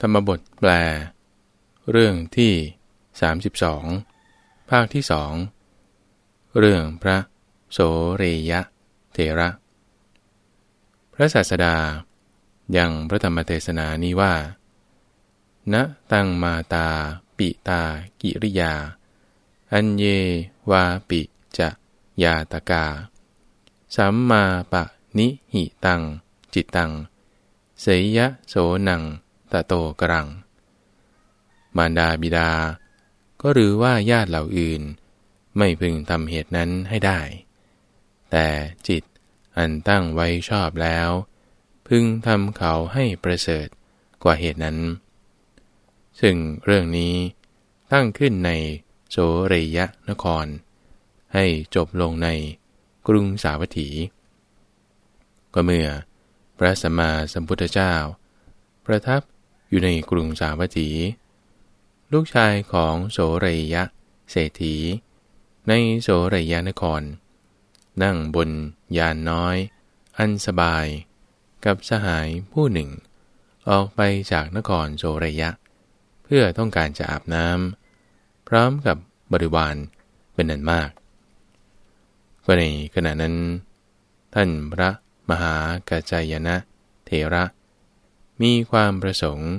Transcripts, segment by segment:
ธรรมบทแปล เรื่องที่ 32 ภาคที่สองเรื่องพระโสเรยะเทระ พระศาสดายังพระธรรมเทศนานี้ว่า ณ ตังมาตา ปิตา กิริยา อันเยวาปิจะยาตกา สัมมาปะนิหิตัง จิตตัง เสยยะโสนัง ตะโตกรัง มารดาบิดา ก็หรือว่าญาติเหล่าอื่น ไม่พึงทำเหตุนั้นให้ได้ แต่จิตอันตั้งไว้ชอบแล้ว พึงทำเขาให้ประเสริฐกว่าเหตุนั้น ซึ่งเรื่องนี้ตั้งขึ้นในโสเรยะนคร ให้จบลงในกรุงสาวัตถี ก็เมื่อพระสัมมาสัมพุทธเจ้า ประทับ อยู่ในกรุงสาวัตถี ลูกชายของโสรยะ เศรษฐี ในโสรยะนคร นั่งบนยานน้อย อันสบาย กับสหายผู้หนึ่ง ออกไปจากนครโสรยะ เพื่อต้องการจะอาบน้ำพร้อมกับบริวารเป็นนันมากก็ในขณะนั้น ท่านพระมหากาจายนะ เทระ มีความประสงค์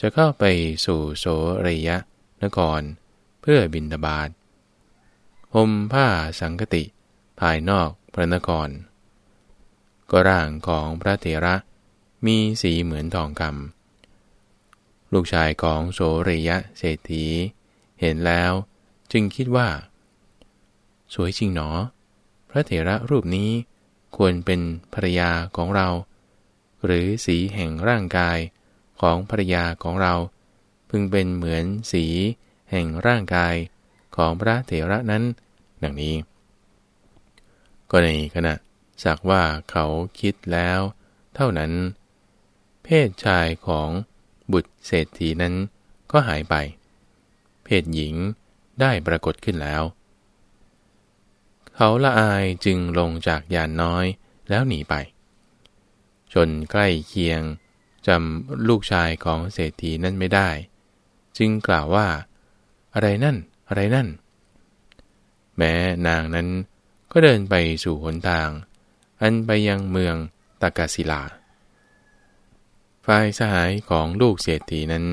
จะเข้าไปสู่โสระยะนคร เพื่อบินทบาทห่มผ้าสังคติ ภายนอกพระนคร ก็ร่างของพระเถระมีสีเหมือนทองคำลูกชายของโสระยะเศรษฐี เห็นแล้วจึงคิดว่า สวยจริงหนอ พระเถระรูปนี้ควรเป็นภรรยาของเรา หรือสีแห่งร่างกายของภรรยาของเรา พึงเป็นเหมือนสีแห่งร่างกายของพระเถระนั้น ดังนี้ ก็ในขณะสักว่าเขาคิดแล้ว เท่านั้น เพศชายของบุตรเศรษฐีนั้นก็หายไป เพศหญิงได้ปรากฏขึ้นแล้ว เขาละอายจึงลงจากยานน้อยแล้วหนีไป จนใกล้เคียงจำลูกชายของเศรษฐีนั้นไม่ได้ จึงกล่าวว่า อะไรนั่น อะไรนั่น แม้นางนั้นก็เดินไปสู่หนทาง อันไปยังเมืองตากาศิลา ฝ่ายสหายของลูกเศรษฐีนั้น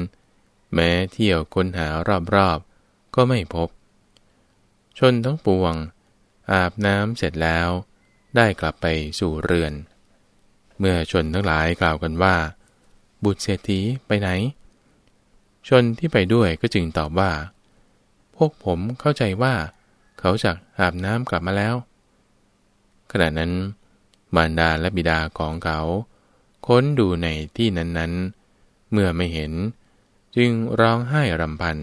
แม้เที่ยวค้นหารอบๆ ก็ไม่พบ ชนทั้งปวง อาบน้ำเสร็จแล้ว ได้กลับไปสู่เรือน เมื่อชนทั้งหลายกล่าวกันว่า บุตรเศรษฐีไปไหน ชนที่ไปด้วยก็จึงตอบว่า พวกผมเข้าใจว่า เขาจากอาบน้ำกลับมาแล้ว ขณะนั้น มารดาและบิดาของเขา ค้นดูในที่นั้นๆ เมื่อไม่เห็น จึงร้องไห้รำพัน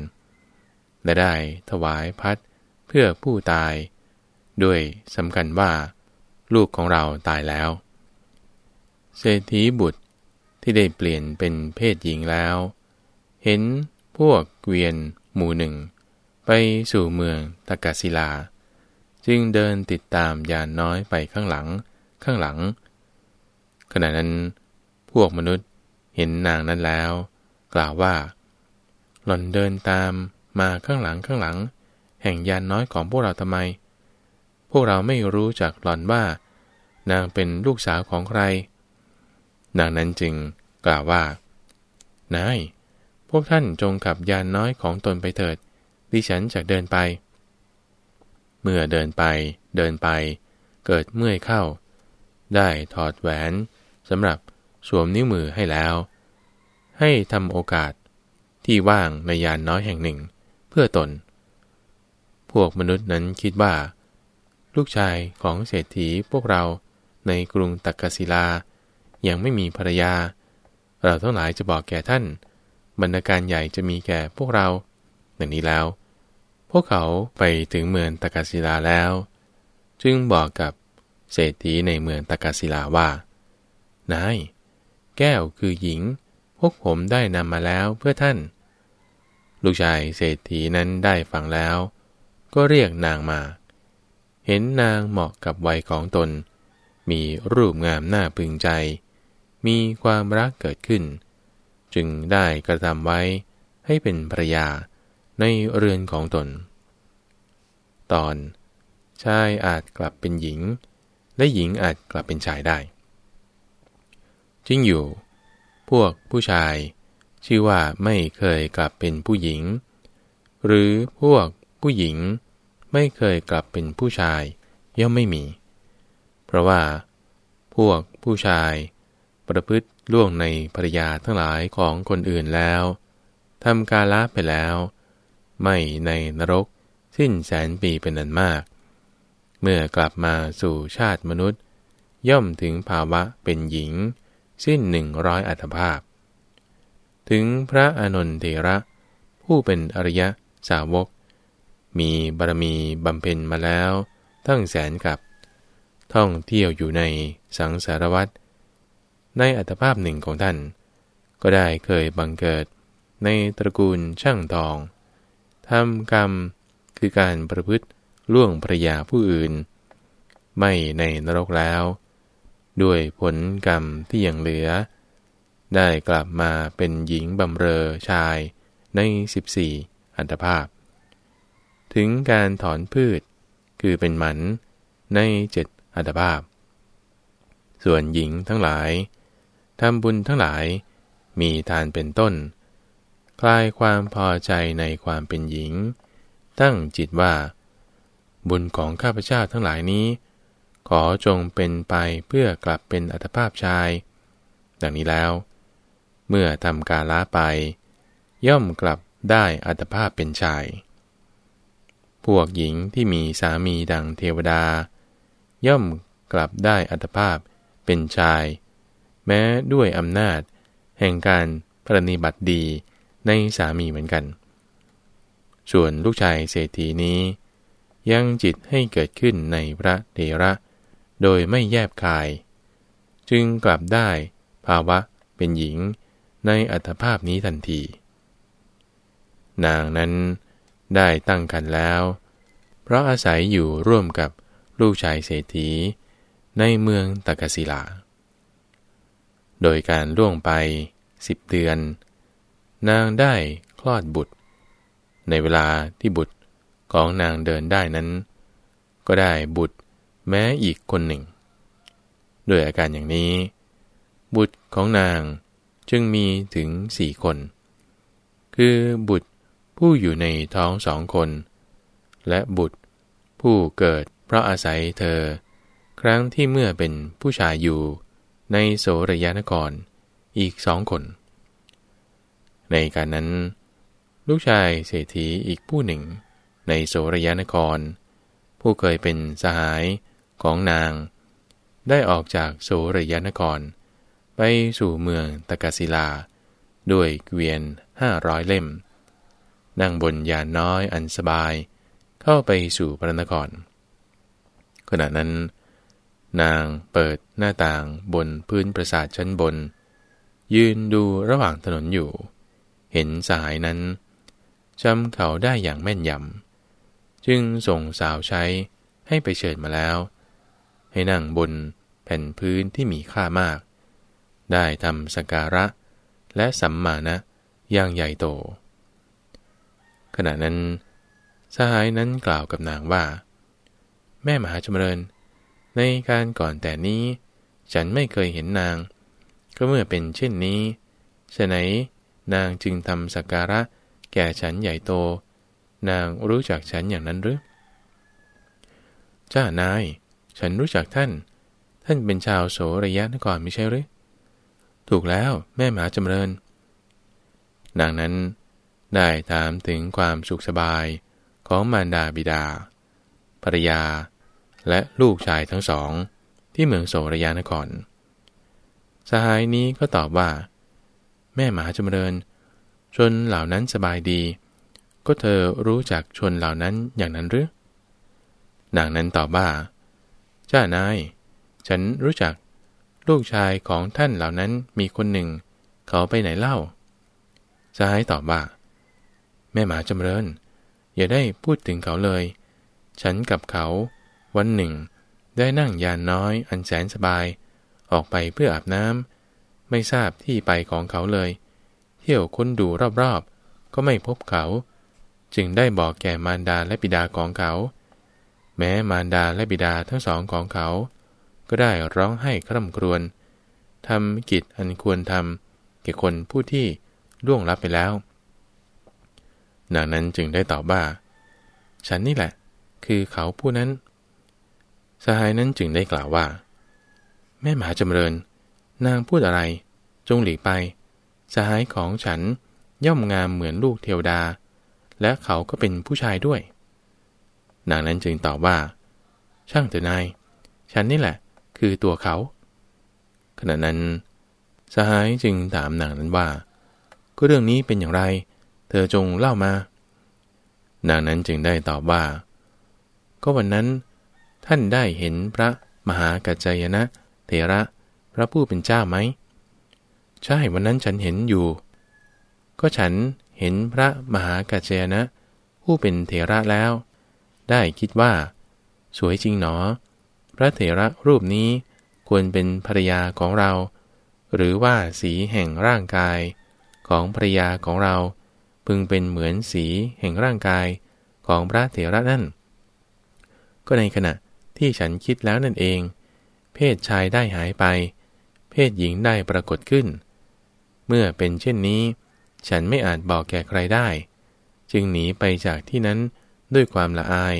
และได้ถวายพัดเพื่อผู้ตาย ด้วยสำคัญว่า ลูกของเราตายแล้ว เศรษฐีบุตรที่ได้เปลี่ยนเป็นเพศหญิงแล้ว เห็นพวกเกวียนหมู่หนึ่ง ไปสู่เมืองตากาศิลา จึงเดินติดตามยานน้อยไปข้างหลัง ข้างหลัง ขณะนั้น พวกมนุษย์เห็นนางนั้นแล้ว กล่าวว่า หล่อนเดินตามมาข้างหลังข้างหลัง แห่งยานน้อยของพวกเราทำไม พวกเราไม่รู้จักหล่อนว่า นางเป็นลูกสาวของใคร นางนั้นจึงกล่าวว่า นาย พวกท่านจงขับยานน้อยของตนไปเถิด ดิฉันจะเดินไป เมื่อเดินไป เดินไป เกิดเมื่อยเข้า ได้ถอดแหวนสำหรับสวมนิ้วมือให้แล้ว ให้ทำโอกาสที่ว่างในยานน้อยแห่งหนึ่ง เพื่อตน พวกมนุษย์นั้นคิดว่า ลูกชายของเศรษฐีพวกเราในกรุงตักกศิลา ยังไม่มีภรรยา เราทั้งหลายจะบอกแก่ท่าน บรรณาการใหญ่จะมีแก่พวกเราดังนี้แล้ว พวกเขาไปถึงเมืองตากาศิลาแล้ว จึงบอกกับเศรษฐีในเมืองตากาศิลาว่า นาย แก้วคือหญิง พวกผมได้นำมาแล้วเพื่อท่าน ลูกชายเศรษฐีนั้นได้ฟังแล้ว ก็เรียกนางมา เห็นนางเหมาะกับวัยของตน มีรูปงามน่าพึงใจ มีความรักเกิดขึ้น จึงได้กระทำไว้ให้เป็นภรยาในเรือนของตน ตอนชายอาจกลับเป็นหญิง และหญิงอาจกลับเป็นชายได้จริงอยู่ พวกผู้ชาย ชื่อว่าไม่เคยกลับเป็นผู้หญิง หรือพวกผู้หญิงไม่เคยกลับเป็นผู้ชายย่อมไม่มี เพราะว่า พวกผู้ชาย ประพฤติล่วงในภรยาทั้งหลายของคนอื่นแล้วทำกาละไปแล้ว ไม่ในนรกสิ้นแสนปีเป็นนันมาก เมื่อกลับมาสู่ชาติมนุษย์ ย่อมถึงภาวะเป็นหญิง สิ้นหนึ่งร้อยอัตภาพ ถึงพระอานนทเถระ ผู้เป็นอริยสาวก มีบารมีบำเพ็ญมาแล้ว ตั้งแสนกับ ท่องเที่ยวอยู่ในสังสารวัตร ในอัตภาพหนึ่งของท่าน ก็ได้เคยบังเกิดในตระกูลช่างทองทำกรรมคือการประพฤติล่วงภรยาผู้อื่น ไม่ในนรกแล้ว ด้วยผลกรรมที่ยังเหลือ ได้กลับมาเป็นหญิงบำเรอชายใน 14 อัตภาพ ถึงการถอนพืชคือเป็นหมันในเจ็ดอัตภาพ ส่วนหญิงทั้งหลาย ทำบุญทั้งหลาย มีทานเป็นต้น คลายความพอใจในความเป็นหญิง ตั้งจิตว่า บุญของข้าพเจ้าทั้งหลายนี้ ขอจงเป็นไปเพื่อกลับเป็นอัตภาพชาย ดังนี้แล้ว เมื่อทำกาล้าไป ย่อมกลับได้อัตภาพเป็นชาย พวกหญิงที่มีสามีดังเทวดา ย่อมกลับได้อัตภาพเป็นชาย แม้ด้วยอำนาจ แห่งการปรนิบัติดีในสามีเหมือนกัน ส่วนลูกชายเศรษฐีนี้ ยังจิตให้เกิดขึ้นในพระเดระ โดยไม่แยบคาย จึงกลับได้ภาวะเป็นหญิงในอัตภาพนี้ทันที นางนั้นได้ตั้งคันแล้ว เพราะอาศัยอยู่ร่วมกับลูกชายเศรษฐีในเมืองตะกศิลา โดยการล่วงไปสิบเดือน นางได้คลอดบุตร ในเวลาที่บุตรของนางเดินได้นั้น ก็ได้บุตรแม้อีกคนหนึ่ง ด้วยอาการอย่างนี้ บุตรของนางจึงมีถึงสี่คน คือบุตรผู้อยู่ในท้องสองคน และบุตรผู้เกิดเพราะอาศัยเธอ ครั้งที่เมื่อเป็นผู้ชายอยู่ ในโสรยานครอีกสองคน ในการนั้น ลูกชายเศรษฐีอีกผู้หนึ่ง ในโสรยานคร ผู้เคยเป็นสหายของนาง ได้ออกจากโสรยานคร ไปสู่เมืองตะกศิลา ด้วยเกวียนห้าร้อยเล่ม นั่งบนยานน้อยอันสบาย เข้าไปสู่พระนครขณะนั้น นางเปิดหน้าต่างบนพื้นปราสาทชั้นบน ยืนดูระหว่างถนนอยู่ เห็นสายนั้นจำเขาได้อย่างแม่นยำ จึงส่งสาวใช้ให้ไปเชิญมาแล้ว ให้นั่งบนแผ่นพื้นที่มีค่ามาก ได้ทำสการะและสัมมาณะอย่างใหญ่โต ขณะนั้น สหายนั้นกล่าวกับนางว่า แม่มหาจำเริญ ในการก่อนแต่นี้ ฉันไม่เคยเห็นนาง ก็เมื่อเป็นเช่นนี้ฉะไหนนางจึงทำสักการะแก่ฉันใหญ่โต นางรู้จักฉันอย่างนั้นหรือจ้านาย ฉันรู้จักท่าน ท่านเป็นชาวโสระยะนครไม่ใช่หรือถูกแล้วแม่หมาจำเริญนางนั้นได้ถามถึงความสุขสบายของมารดาบิดาภรยา และลูกชายทั้งสอง ที่เมืองโสรยานคร สหายนี้ก็ตอบว่า แม่หมาจำเริญ ชนเหล่านั้นสบายดี ก็เธอรู้จักชนเหล่านั้นอย่างนั้นหรือนางนั้นตอบว่าเจ้านาย ฉันรู้จักลูกชายของท่านเหล่านั้นมีคนหนึ่ง เขาไปไหนเล่าสหายตอบว่า แม่หมาจำเริญ อย่าได้พูดถึงเขาเลย ฉันกับเขา วันหนึ่ง ได้นั่งยานน้อยอันแสนสบาย ออกไปเพื่ออาบน้ำไม่ทราบที่ไปของเขาเลย เที่ยวค้นดูรอบๆ ก็ไม่พบเขา จึงได้บอกแก่มารดาและบิดาของเขา แม้มารดาและบิดาทั้งสองของเขา ก็ได้ร้องให้คร่ำครวญทำกิจอันควรทำแก่คนผู้ที่ล่วงลับไปแล้วนางนั้นจึงได้ตอบว่า ฉันนี่แหละ คือเขาผู้นั้น สหายนั้นจึงได้กล่าวว่า แม่หมาจำเริญ นางพูดอะไร จงหลีกไป สหายของฉันย่อมงามเหมือนลูกเทวดา และเขาก็เป็นผู้ชายด้วย นางนั้นจึงตอบว่า ช่างเถอะนาย ฉันนี่แหละ คือตัวเขา ขณะนั้น สหายจึงถามนางนั้นว่า ก็เรื่องนี้เป็นอย่างไร เธอจงเล่ามา นางนั้นจึงได้ตอบว่า ก็วันนั้น ท่านได้เห็นพระมหากัจจยนะ เถระพระผู้เป็นเจ้าไหม ใช่วันนั้นฉันเห็นอยู่ ก็ฉันเห็นพระมหากัจจยนะ ผู้เป็นเถระแล้ว ได้คิดว่า สวยจริงหนอ พระเถระรูปนี้ควรเป็นภรรยาของเรา หรือว่าสีแห่งร่างกายของภรรยาของเรา พึงเป็นเหมือนสีแห่งร่างกายของพระเถระนั่น ก็ในขณะ ที่ฉันคิดแล้วนั่นเอง เพศชายได้หายไป เพศหญิงได้ปรากฏขึ้น เมื่อเป็นเช่นนี้ ฉันไม่อาจบอกแก่ใครได้ จึงหนีไปจากที่นั้นด้วยความละอาย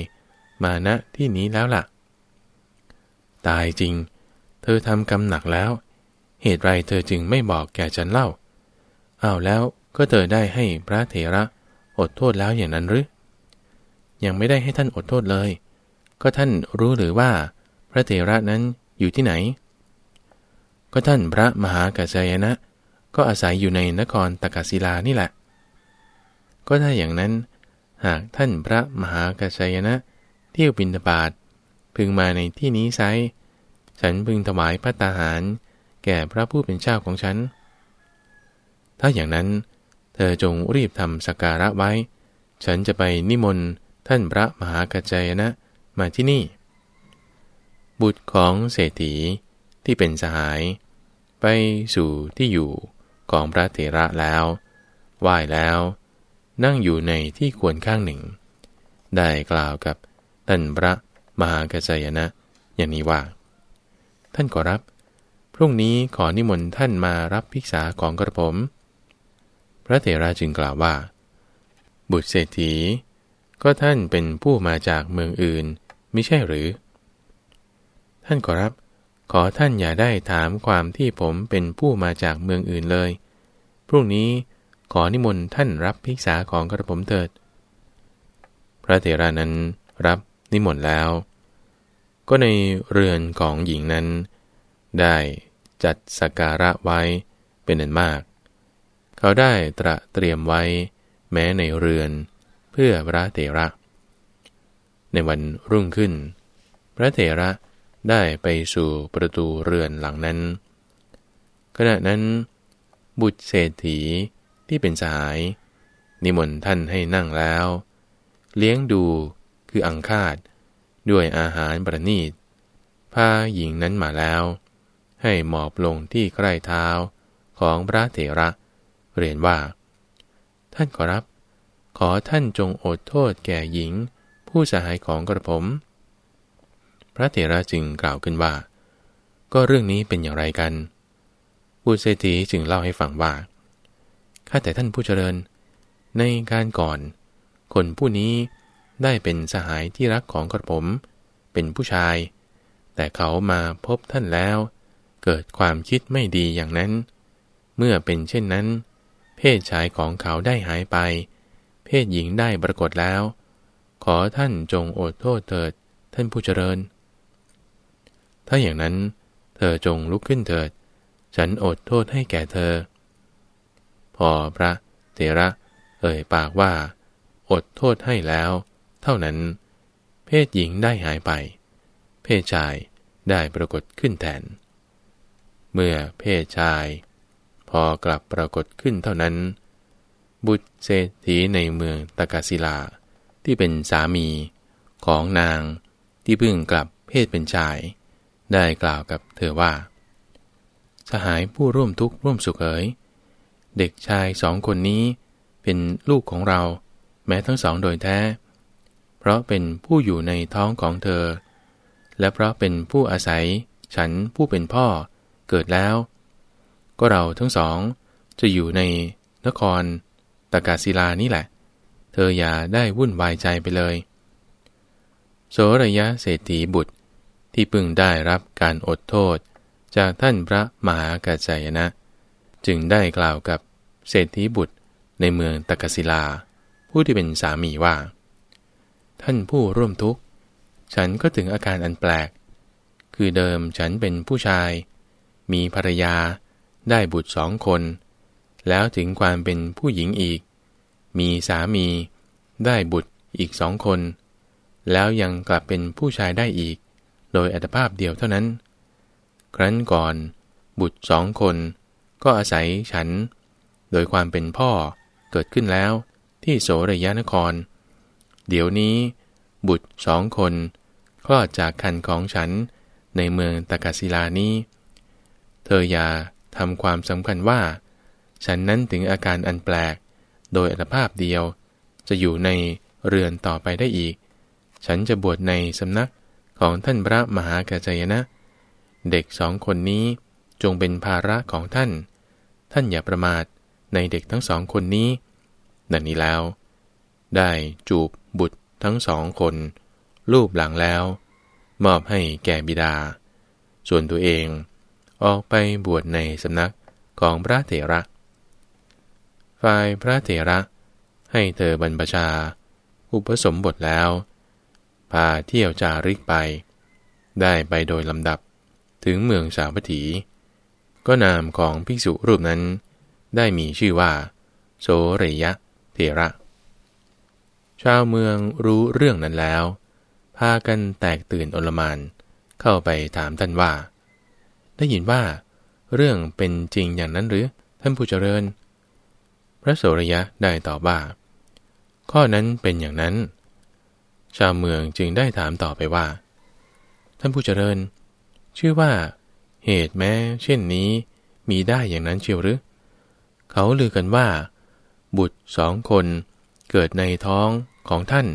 มาณที่นี้แล้วละ่ะ ตายจริง เธอทำกรรมหนักแล้ว เหตุไรเธอจึงไม่บอกแก่ฉันเล่าอ้าวแล้วก็เธอได้ให้พระเถระอดโทษแล้วอย่างนั้นหรือยังไม่ได้ให้ท่านอดโทษเลย ก็ท่านรู้หรือว่า พระเถระนั้นอยู่ที่ไหน ก็ท่านพระมหากัจจายนะ ก็อาศัยอยู่ในนครตกศิลานี่แหละ ก็ถ้าอย่างนั้น หากท่านพระมหากัจจายนะ เที่ยวบินบาตพึงมาในที่นี้ไซฉันพึงถวายพระตาหาร แก่พระผู้เป็นเจ้าของฉัน ถ้าอย่างนั้น เธอจงรีบทำสักการะไว้ ฉันจะไปนิมนต์ท่านพระมหากัจจายนะ มาที่นี่ บุตรของเศรษฐีที่เป็นสหาย ไปสู่ที่อยู่ของพระเถระแล้วไหว้แล้ว นั่งอยู่ในที่ควรข้างหนึ่ง ได้กล่าวกับท่านพระมหากัจจายนะ อย่างนี้ว่า ท่านขอรับ พรุ่งนี้ขอนิมนต์ท่านมารับภิกษาของกระผม พระเถระจึงกล่าวว่า บุตรเศรษฐี ก็ท่านเป็นผู้มาจากเมืองอื่น ม่ใช่หรือ ท่านขอรับ ขอท่านอย่าได้ถามความที่ผมเป็นผู้มาจากเมืองอื่นเลย พรุ่งนี้ขอนิมนต์ท่านรับภิกษาของกระผมเถิด พระเถระนั้นรับนิมนต์แล้ว ก็ในเรือนของหญิงนั้น ได้จัดสักการะไว้เป็นอันมาก เขาได้ตระเตรียมไว้ แม้ในเรือนเพื่อพระเถระ ในวันรุ่งขึ้น พระเถระได้ไปสู่ประตูเรือนหลังนั้น ขณะนั้น บุตรเศรษฐีที่เป็นสหาย นิมนต์ท่านให้นั่งแล้ว เลี้ยงดูคืออังคาดด้วยอาหารประณีตพาหญิงนั้นมาแล้ว ให้หมอบลงที่ใกล้เท้าของพระเถระ เรียนว่า ท่านขอรับ ขอท่านจงอดโทษแก่หญิง ผู้สหายของกระผม พระเถระจึงกล่าวขึ้นว่า ก็เรื่องนี้เป็นอย่างไรกันบุตรเศรษฐีจึงเล่าให้ฟังว่าข้าแต่ท่านผู้เจริญ ในการก่อน คนผู้นี้ได้เป็นสหายที่รักของกระผม เป็นผู้ชาย แต่เขามาพบท่านแล้ว เกิดความคิดไม่ดีอย่างนั้น เมื่อเป็นเช่นนั้น เพศชายของเขาได้หายไป เพศหญิงได้ปรากฏแล้ว อท่านจงอดโทษเถิด ท่านผู้เจริญ ถ้าอย่างนั้น เธอจงลุกขึ้นเถิด ฉันอดโทษให้แก่เธอ พอพระเถระ เอ่ยปากว่า อดโทษให้แล้ว เท่านั้น เพศหญิงได้หายไป เพศชายได้ปรากฏขึ้นแทน เมื่อเพศชาย พอกลับปรากฏขึ้นเท่านั้น บุตรเศรษฐีในเมืองตากาศิลา ที่เป็นสามีของนางที่เพิ่งกลับเพศเป็นชาย ได้กล่าวกับเธอว่า สหายผู้ร่วมทุกข์ร่วมสุขเอ๋ยเด็กชายสองคนนี้เป็นลูกของเราแม้ทั้งสองโดยแท้ เพราะเป็นผู้อยู่ในท้องของเธอ และเพราะเป็นผู้อาศัยฉันผู้เป็นพ่อเกิดแล้ว ก็เราทั้งสองจะอยู่ในนครตากาศิลานี่แหละ ธออย่าได้วุ่นวายใจไปเลย โสระยะเศรษฐีบุตรที่พึงได้รับการอดโทษ จากท่านพระมหากาจายนะ จึงได้กล่าวกับเศรษฐีบุตรในเมืองตกศิลา ผู้ที่เป็นสามีว่า ท่านผู้ร่วมทุกข์ ฉันก็ถึงอาการอันแปลก คือเดิมฉันเป็นผู้ชาย มีภรรยาได้บุตรสองคน แล้วถึงความเป็นผู้หญิงอีก มีสามี ได้บุตรอีกสองคน แล้วยังกลับเป็นผู้ชายได้อีก โดยอัตภาพเดียวเท่านั้น ครั้นก่อน บุตรสองคน ก็อาศัยฉัน โดยความเป็นพ่อเกิดขึ้นแล้วที่โสระยะนคร เดี๋ยวนี้ บุตรสองคนคลอดจากคันของฉันในเมืองตากาศิลานี้ เธออย่าทำความสำคัญว่า ฉันนั้นถึงอาการอันแปลก โดยอัตภาพเดียว จะอยู่ในเรือนต่อไปได้อีก ฉันจะบวชในสำนักของท่านพระมหากาจยนะ เด็กสองคนนี้จงเป็นภาระของท่าน ท่านอย่าประมาทในเด็กทั้งสองคนนี้ดังนี้แล้ว ได้จูบบุตรทั้งสองคน รูปหลังแล้ว มอบให้แก่บิดา ส่วนตัวเอง ออกไปบวชในสำนักของพระเถระ ฝ่ายพระเถระให้เธอบรรพชา อุปสมบทแล้ว พาเที่ยวจาริกไป ได้ไปโดยลำดับถึงเมืองสาวัตถี ก็นามของภิกษุรูปนั้น ได้มีชื่อว่า โสเรยะเทระ ชาวเมืองรู้เรื่องนั้นแล้ว พากันแตกตื่นอลมานเข้าไปถามท่านว่า ได้ยินว่า เรื่องเป็นจริงอย่างนั้นหรือท่านผู้เจริญ ระโสรยะได้ตอบว่า ข้อนั้นเป็นอย่างนั้น ชาวเมืองจึงได้ถามต่อไปว่า ท่านผู้เจริญ ชื่อว่า เหตุแม้ เช่นนี้มีได้อย่างนั้นเชียวหรือ เขาลือกันว่า บุตรสองคนเกิดในท้องของท่าน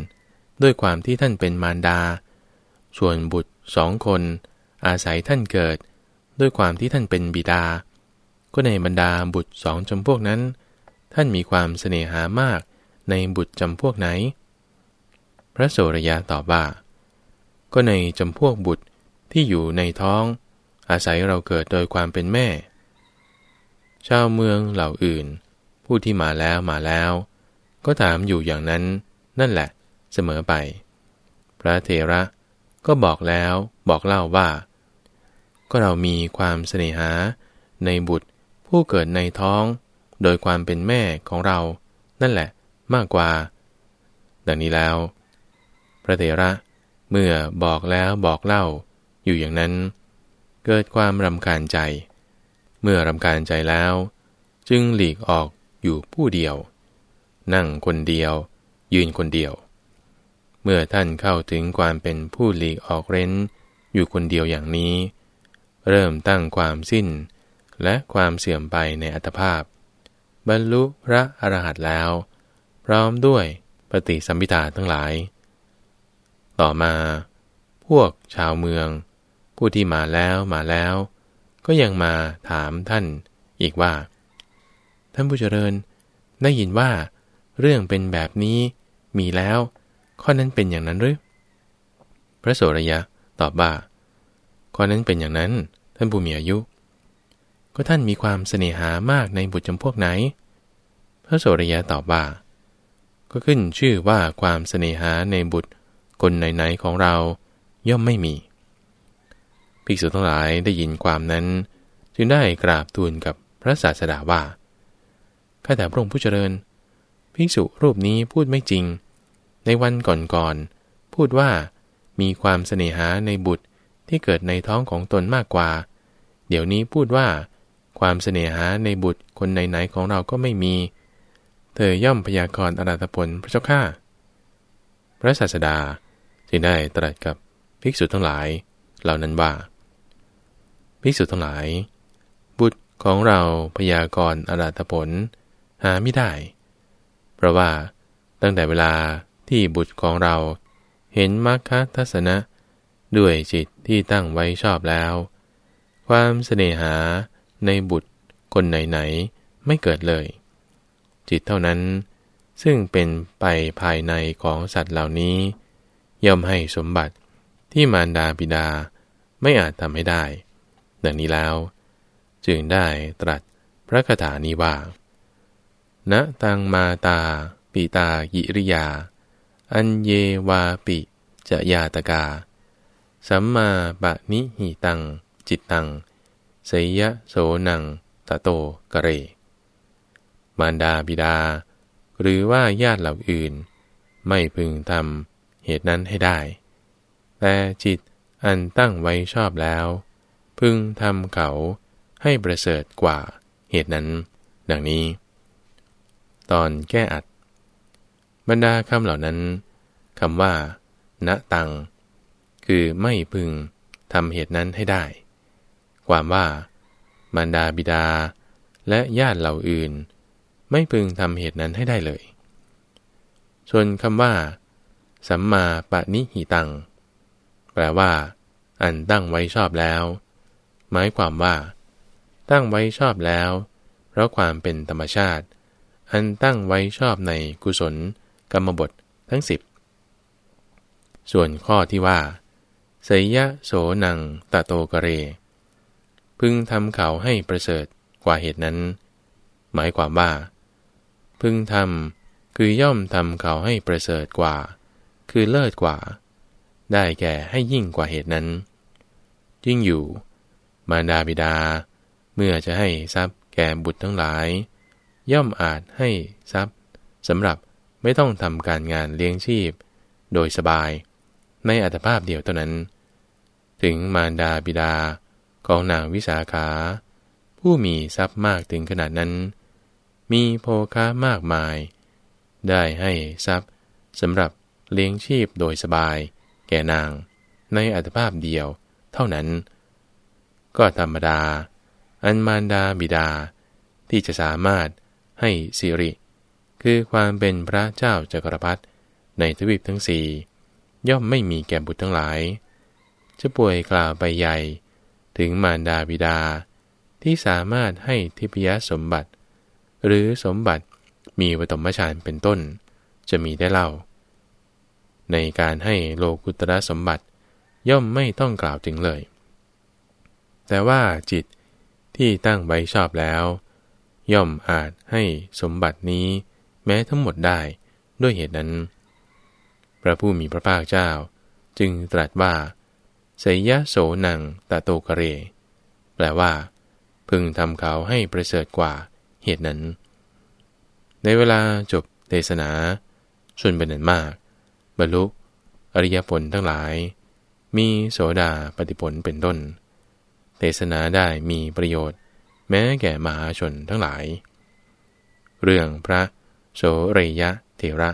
ด้วยความที่ท่านเป็นมารดา ส่วนบุตรสองคน อาศัยท่านเกิด ด้วยความที่ท่านเป็นบิดา ก็ในบรรดาบุตรสองจำพวกนั้น ท่านมีความเสน่หามากในบุตรจำพวกไหน พระโสรยาตอบว่า ก็ในจำพวกบุตรที่อยู่ในท้อง อาศัยเราเกิดโดยความเป็นแม่ ชาวเมืองเหล่าอื่น ผู้ที่มาแล้วมาแล้ว ก็ถามอยู่อย่างนั้น นั่นแหละ เสมอไป พระเทระก็บอกแล้วบอกเล่าว่า ก็เรามีความเสน่หาในบุตรผู้เกิดในท้อง โดยความเป็นแม่ของเรา นั่นแหละมากกว่า ดังนี้แล้ว พระเทระเมื่อบอกแล้วบอกเล่า อยู่อย่างนั้น เกิดความรำคาญใจ เมื่อรำคาญใจแล้ว จึงหลีกออกอยู่ผู้เดียว นั่งคนเดียว ยืนคนเดียว เมื่อท่านเข้าถึงความเป็นผู้หลีกออกเร้น อยู่คนเดียวอย่างนี้ เริ่มตั้งความสิ้นและความเสื่อมไปในอัตภาพ บรรลุพระอรหันต์แล้ว พร้อมด้วยปฏิสัมพิทาทั้งหลาย ต่อมา พวกชาวเมือง ผู้ที่มาแล้วมาแล้ว ก็ยังมาถามท่านอีกว่า ท่านผู้เจริญ ได้ยินว่า เรื่องเป็นแบบนี้มีแล้ว ข้อนั้นเป็นอย่างนั้นหรือพระโสรยะตอบว่าข้อนั้นเป็นอย่างนั้น ท่านผู้มีอายุ ก็ท่านมีความเสน่หามากในบุตรจำพวกไหน พระโสรยะตอบว่า ก็ขึ้นชื่อว่าความเสน่หาในบุตรคนไหนๆของเราย่อมไม่มี ภิกษุทั้งหลายได้ยินความนั้น จึงได้กราบทูลกับพระศาสดาว่า ข้าแต่พระองค์ผู้เจริญ ภิกษุรูปนี้พูดไม่จริง ในวันก่อนๆพูดว่ามีความเสน่หาในบุตรที่เกิดในท้องของตนมากกว่า เดี๋ยวนี้พูดว่า ความเสน่หาในบุตรคนไหนๆของเราก็ไม่มี เธอย่อมพยากรณ์อรัตผลพระเจ้าข้าพระศาสดาจึงได้ตรัสกับภิกษุทั้งหลาย เหล่านั้นว่า ภิกษุทั้งหลาย บุตรของเราพยากรณ์อรัตผลหาไม่ได้ เพราะว่าตั้งแต่เวลาที่บุตรของเราเห็นมรรคทัศนะ ด้วยจิตที่ตั้งไว้ชอบแล้ว ความเสน่หา ในบุตรคนไหนๆไม่เกิดเลย จิตเท่านั้น ซึ่งเป็นไปภายในของสัตว์เหล่านี้ ย่อมให้สมบัติที่มารดาบิดาไม่อาจทำให้ได้ ดังนี้แล้ว จึงได้ตรัสพระคาถานี้ว่าณตังมาตา ปิตายิริยา อันเยวาปิจะยาตกา สัมมาปะนิหิตัง จิตตัง สยะโสนังตะโตกะเร มารดาบิดา หรือว่าญาติเหล่าอื่น ไม่พึงทำเหตุนั้นให้ได้ แต่จิตอันตั้งไว้ชอบแล้ว พึงทำเขาให้ประเสริฐกว่าเหตุนั้น ดังนี้ ตอนแก้อัด บรรดาคำเหล่านั้นคำว่าณตัง คือไม่พึงทำเหตุนั้นให้ได้ ความว่า มารดาบิดา และญาติเหล่าอื่น ไม่พึงทำเหตุนั้นให้ได้เลย ส่วนคำว่า สัมมาปณิหิตัง แปลว่า อันตั้งไว้ชอบแล้ว หมายความว่า ตั้งไว้ชอบแล้ว เพราะความเป็นธรรมชาติ อันตั้งไว้ชอบในกุศลกรรมบททั้งสิบส่วนข้อที่ว่าสยะโสนังตะโตกเร พึงทำเขาให้ประเสริฐกว่าเหตุนั้น หมายความว่า พึงทำคือย่อมทำเขาให้ประเสริฐกว่า คือเลิศกว่า ได้แก่ให้ยิ่งกว่าเหตุนั้น ยิ่งอยู่ มารดาบิดา เมื่อจะให้ทรัพย์แก่บุตรทั้งหลาย ย่อมอาจให้ทรัพย์สำหรับไม่ต้องทำการงานเลี้ยงชีพ โดยสบาย ในอัตภาพเดียวเท่านั้น ถึงมารดาบิดา ของนางวิสาขา ผู้มีทรัพย์มากถึงขนาดนั้น มีโภคามากมาย ได้ให้ทรัพย์สำหรับเลี้ยงชีพโดยสบาย แก่นางในอัตภาพเดียวเท่านั้น ก็ธรรมดา อันมารดาบิดาที่จะสามารถให้สิริ คือความเป็นพระเจ้าจักรพรรดิในทวีปทั้งสี่ย่อมไม่มีแก่บุตรทั้งหลาย จะป่วยกล่าวไปใหญ่ ถึงมารดาบิดา ที่สามารถให้ทิพยสมบัติ หรือสมบัติมีปฐมฌานเป็นต้น จะมีได้เล่า ในการให้โลกุตระสมบัติย่อมไม่ต้องกล่าวถึงเลย แต่ว่าจิตที่ตั้งไว้ชอบแล้ว ย่อมอาจให้สมบัตินี้แม้ทั้งหมดได้ด้วยเหตุนั้น พระผู้มีพระภาคเจ้า จึงตรัสว่า สยะโสนังตะโตกเร แปลว่า พึงทำเขาให้ประเสริฐกว่าเหตุนั้น ในเวลาจบเทศนาชนเป็นนันมาก บรรลุอริยผลทั้งหลาย มีโสดาปฏิผลเป็นต้น เทศนาได้มีประโยชน์ แม้แก่มหาชนทั้งหลาย เรื่องพระโสเรยะเทระ